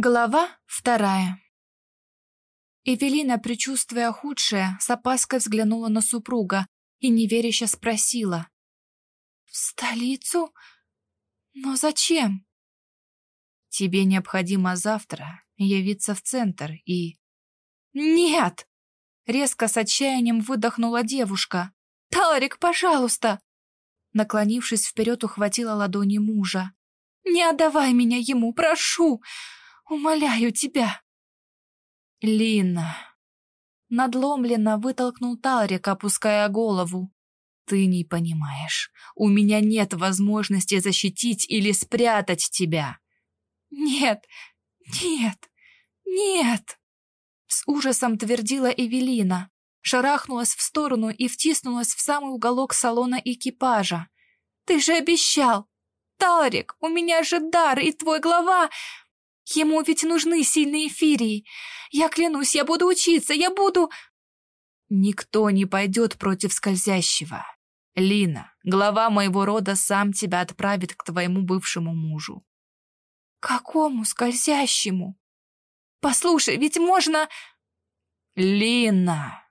Глава вторая Эвелина, предчувствуя худшее, с опаской взглянула на супруга и неверяще спросила. «В столицу? Но зачем?» «Тебе необходимо завтра явиться в центр и...» «Нет!» — резко с отчаянием выдохнула девушка. «Таларик, пожалуйста!» Наклонившись вперед, ухватила ладони мужа. «Не отдавай меня ему, прошу! Умоляю тебя!» «Лина!» Надломленно вытолкнул Талрик, опуская голову. «Ты не понимаешь. У меня нет возможности защитить или спрятать тебя». «Нет, нет, нет!» С ужасом твердила Эвелина. Шарахнулась в сторону и втиснулась в самый уголок салона экипажа. «Ты же обещал! Талрик, у меня же дар, и твой глава...» Ему ведь нужны сильные эфирии. Я клянусь, я буду учиться, я буду...» «Никто не пойдет против скользящего. Лина, глава моего рода сам тебя отправит к твоему бывшему мужу». «Какому скользящему? Послушай, ведь можно...» «Лина!»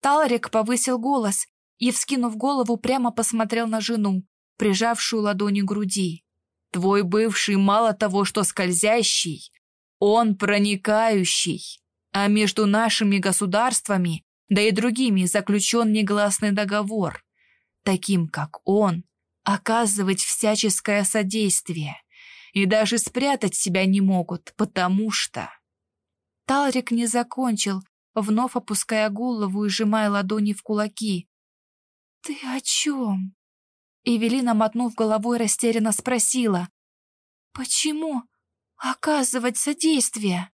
Талрик повысил голос и, вскинув голову, прямо посмотрел на жену, прижавшую ладони к груди. Твой бывший мало того, что скользящий, он проникающий, а между нашими государствами, да и другими заключен негласный договор. Таким, как он, оказывать всяческое содействие. И даже спрятать себя не могут, потому что... Талрик не закончил, вновь опуская голову и сжимая ладони в кулаки. «Ты о чем?» Эвелина, мотнув головой, растерянно спросила. «Почему оказывать содействие?»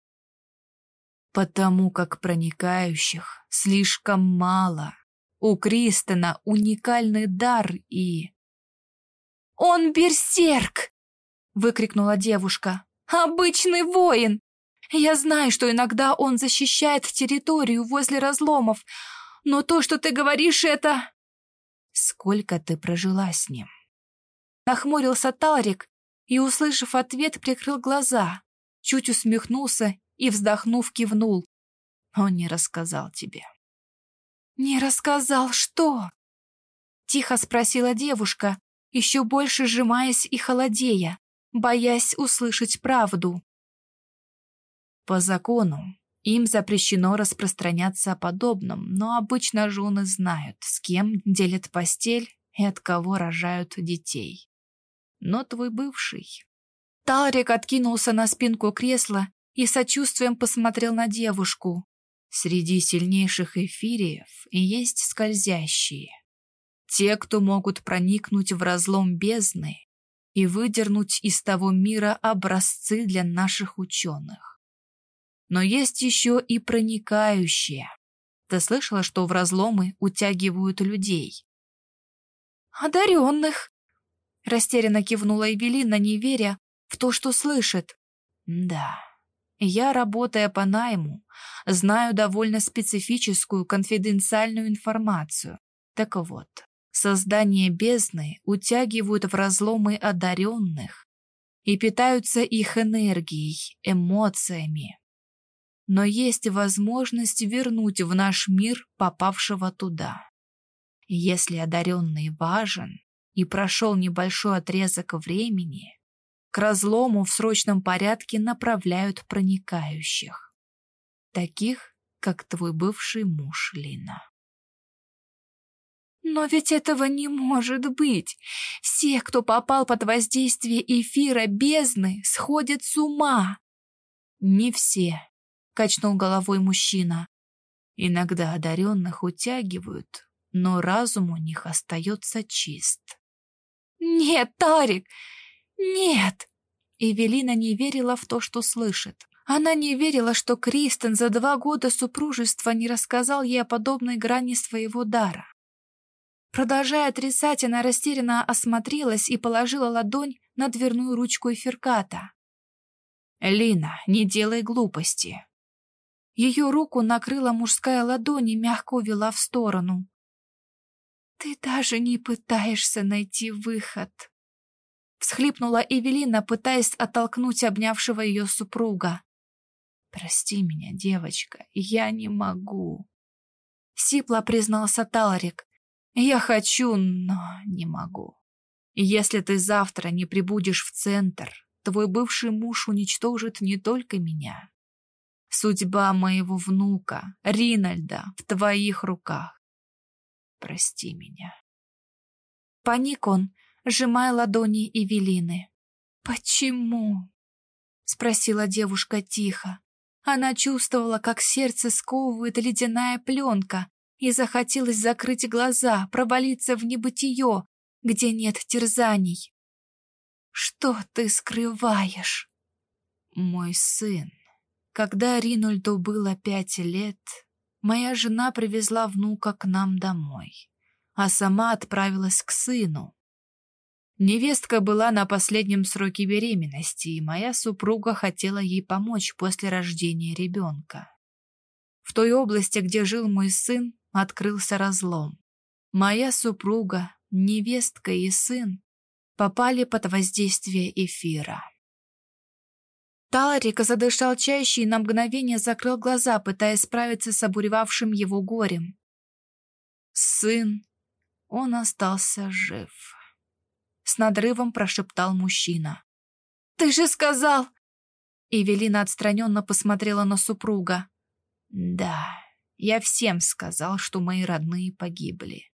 «Потому как проникающих слишком мало. У Кристона уникальный дар и...» «Он берсерк!» — выкрикнула девушка. «Обычный воин! Я знаю, что иногда он защищает территорию возле разломов, но то, что ты говоришь, это...» Сколько ты прожила с ним?» Нахмурился Талрик и, услышав ответ, прикрыл глаза, чуть усмехнулся и, вздохнув, кивнул. «Он не рассказал тебе». «Не рассказал что?» Тихо спросила девушка, еще больше сжимаясь и холодея, боясь услышать правду. По закону им запрещено распространяться о подобном, но обычно жены знают, с кем делят постель и от кого рожают детей. Но твой бывший... Талрик откинулся на спинку кресла и сочувствием посмотрел на девушку. Среди сильнейших эфириев есть скользящие. Те, кто могут проникнуть в разлом бездны и выдернуть из того мира образцы для наших ученых но есть еще и проникающие. Ты слышала, что в разломы утягивают людей? «Одаренных!» — растерянно кивнула Эвелина, не веря в то, что слышит. «Да, я, работая по найму, знаю довольно специфическую конфиденциальную информацию. Так вот, создание бездны утягивают в разломы одаренных и питаются их энергией, эмоциями, но есть возможность вернуть в наш мир попавшего туда. Если одаренный важен и прошел небольшой отрезок времени, к разлому в срочном порядке направляют проникающих. Таких, как твой бывший муж, Лина. Но ведь этого не может быть. Все, кто попал под воздействие эфира бездны, сходят с ума. Не все, качнул головой мужчина. Иногда одаренных утягивают, но разум у них остается чист. «Нет, Тарик, нет!» Эвелина не верила в то, что слышит. Она не верила, что Кристен за два года супружества не рассказал ей о подобной грани своего дара. Продолжая отрицать, она растерянно осмотрелась и положила ладонь на дверную ручку эфирката. «Лина, не делай глупости. Ее руку накрыла мужская ладонь и мягко увела в сторону. «Ты даже не пытаешься найти выход», Всхлипнула Эвелина, пытаясь оттолкнуть обнявшего ее супруга. «Прости меня, девочка, я не могу». Сипло признался Таларик. «Я хочу, но не могу. Если ты завтра не прибудешь в центр, твой бывший муж уничтожит не только меня. Судьба моего внука, Ринальда, в твоих руках. Прости меня». Паник он, сжимая ладони Эвелины. «Почему?» — спросила девушка тихо. Она чувствовала, как сердце сковывает ледяная пленка, и захотелось закрыть глаза, провалиться в небытие, где нет терзаний. «Что ты скрываешь?» «Мой сын. Когда Ринольду было пять лет, моя жена привезла внука к нам домой, а сама отправилась к сыну, Невестка была на последнем сроке беременности, и моя супруга хотела ей помочь после рождения ребенка. В той области, где жил мой сын, открылся разлом. Моя супруга, невестка и сын попали под воздействие эфира. Таларик задышал чаще и на мгновение закрыл глаза, пытаясь справиться с обуревавшим его горем. Сын, он остался жив с надрывом прошептал мужчина. «Ты же сказал...» Эвелина отстраненно посмотрела на супруга. «Да, я всем сказал, что мои родные погибли.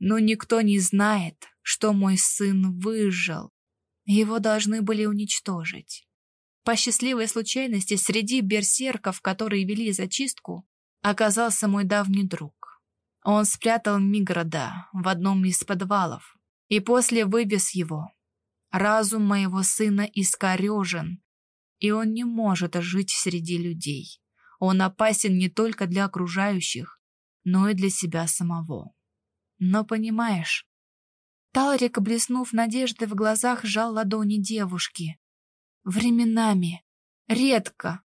Но никто не знает, что мой сын выжил. Его должны были уничтожить. По счастливой случайности среди берсерков, которые вели зачистку, оказался мой давний друг. Он спрятал Миграда в одном из подвалов, и после вывез его. Разум моего сына искорежен, и он не может жить среди людей. Он опасен не только для окружающих, но и для себя самого. Но понимаешь, Талрик, блеснув надеждой в глазах, сжал ладони девушки. Временами, редко,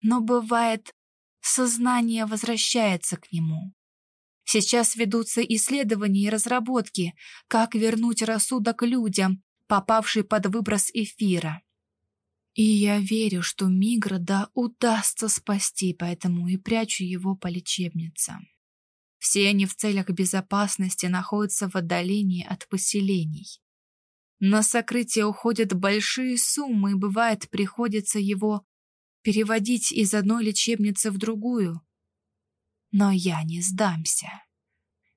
но бывает, сознание возвращается к нему. Сейчас ведутся исследования и разработки, как вернуть рассудок людям, попавший под выброс эфира. И я верю, что Миграда удастся спасти, поэтому и прячу его по лечебницам. Все они в целях безопасности находятся в отдалении от поселений. На сокрытие уходят большие суммы, и бывает приходится его переводить из одной лечебницы в другую, но я не сдамся.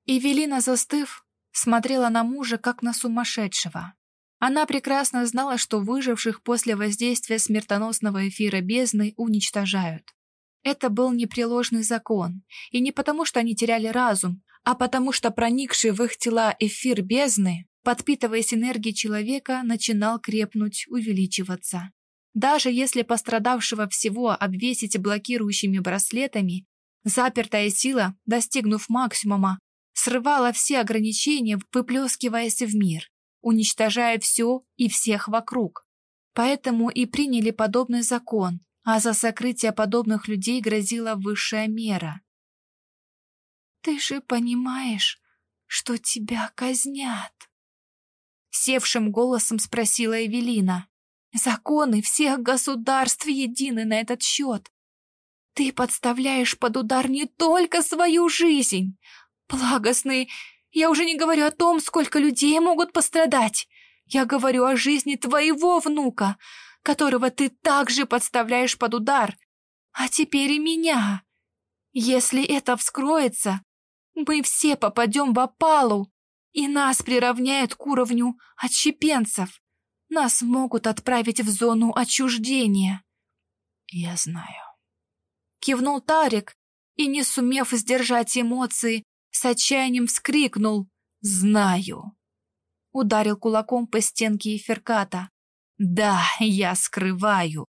Эвелина, застыв, смотрела на мужа, как на сумасшедшего. Она прекрасно знала, что выживших после воздействия смертоносного эфира бездны уничтожают. Это был непреложный закон, и не потому, что они теряли разум, а потому что проникший в их тела эфир бездны, подпитываясь энергией человека, начинал крепнуть, увеличиваться. Даже если пострадавшего всего обвесить блокирующими браслетами Запертая сила, достигнув максимума, срывала все ограничения, выплескиваясь в мир, уничтожая все и всех вокруг. Поэтому и приняли подобный закон, а за сокрытие подобных людей грозила высшая мера. «Ты же понимаешь, что тебя казнят?» Севшим голосом спросила Эвелина. «Законы всех государств едины на этот счет. Ты подставляешь под удар не только свою жизнь. Благостный, я уже не говорю о том, сколько людей могут пострадать. Я говорю о жизни твоего внука, которого ты также подставляешь под удар. А теперь и меня. Если это вскроется, мы все попадем в опалу, и нас приравняют к уровню отщепенцев. Нас могут отправить в зону отчуждения. Я знаю. Кивнул Тарик и, не сумев сдержать эмоции, с отчаянием вскрикнул «Знаю!». Ударил кулаком по стенке Эферката. «Да, я скрываю.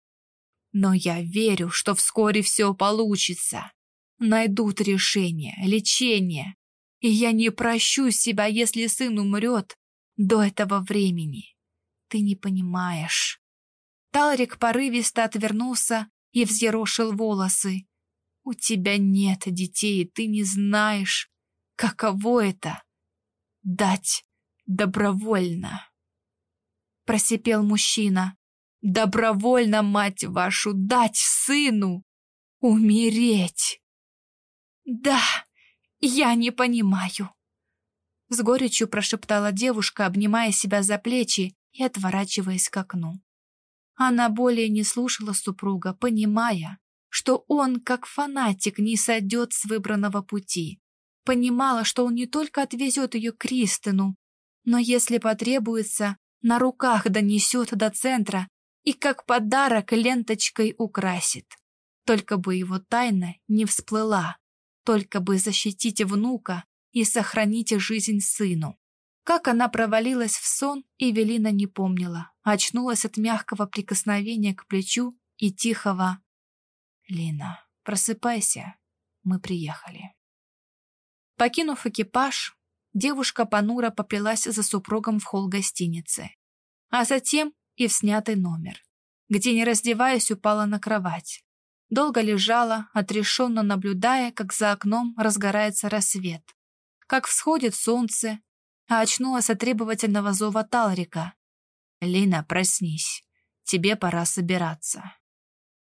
Но я верю, что вскоре все получится. Найдут решение, лечение. И я не прощу себя, если сын умрет до этого времени. Ты не понимаешь». Талрик порывисто отвернулся и взъерошил волосы. «У тебя нет детей, ты не знаешь, каково это — дать добровольно». просипел мужчина. «Добровольно, мать вашу, дать сыну! Умереть!» «Да, я не понимаю!» С горечью прошептала девушка, обнимая себя за плечи и отворачиваясь к окну. Она более не слушала супруга, понимая, что он, как фанатик, не сойдет с выбранного пути. Понимала, что он не только отвезет ее к Кристину, но, если потребуется, на руках донесет до центра и как подарок ленточкой украсит. Только бы его тайна не всплыла, только бы защитить внука и сохранить жизнь сыну. Как она провалилась в сон, Эвелина не помнила. Очнулась от мягкого прикосновения к плечу и тихого «Лина, просыпайся, мы приехали». Покинув экипаж, девушка понуро поплелась за супругом в холл гостиницы, а затем и в снятый номер, где, не раздеваясь, упала на кровать. Долго лежала, отрешенно наблюдая, как за окном разгорается рассвет, как всходит солнце, а очнулась от требовательного зова Талрика. «Лина, проснись, тебе пора собираться».